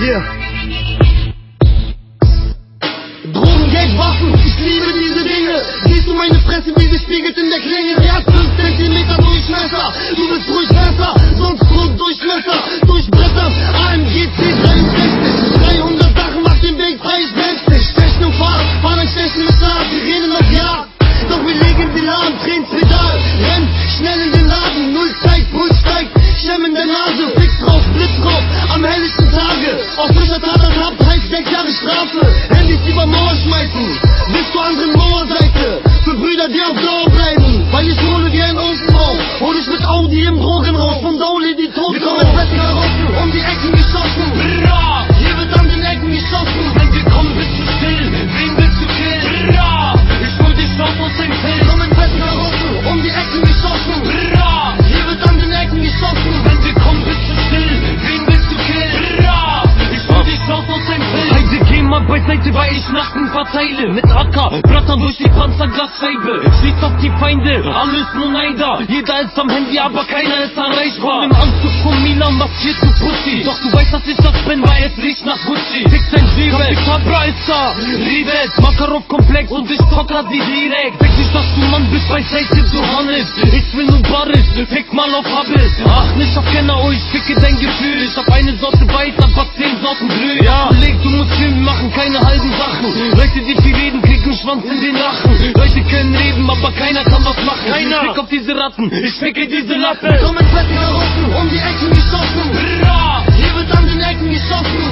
Yeah. Drogen, Geld, Waffen, ich liebe diese Dinge. Siehst du meine Fresse, wie sie spiegelt in der Klinge? hat 5 cm Durchmesser, du bist ruhig besser, sonst Druckdurchmesser. Strafe. Handys über Mauer schmeißen, bis zur anderen Mauerseite. Für Brüder, die auf beiseite, weil ich Nachten verteile. Mit AK, brattern durch die Panzerglasscheibe. Schließt auf die Feinde, alles nur Neider. Jeder ist am Handy, aber keiner ist erreichbar. Im Anzug von Milan du Pussy. Doch du weißt, dass ich das bin, weil es riecht nach Gucci. G-Welt, Capra ist da. Rivet, Makarov-Komplex und ich zocker sie direkt. Denk nicht, dass du Mann bist, beiseite, du Hannes. Ich will nur Baris, fick mal auf Habit. Ach, nicht auf Kenner, oh, ich ficke dein Gefühl. Ich hab eine Sorte weiß, aber zehn Sorten grün. Leute, die viel reden, kriegen Schwanz in den Rachen. Leute können reden, aber keiner kann was machen. Keiner. Ich fick auf diese Ratten, ich ficke diese Latte. Kommen mit Karotten, um die Ecken geschossen. Hier wird an den Ecken geschossen.